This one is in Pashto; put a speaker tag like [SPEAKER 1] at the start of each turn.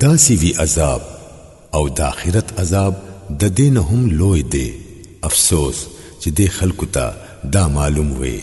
[SPEAKER 1] دا سی وی عذاب او د آخرت عذاب د دین هم لوی دی افسوس چې د خلکو ته دا معلوم وي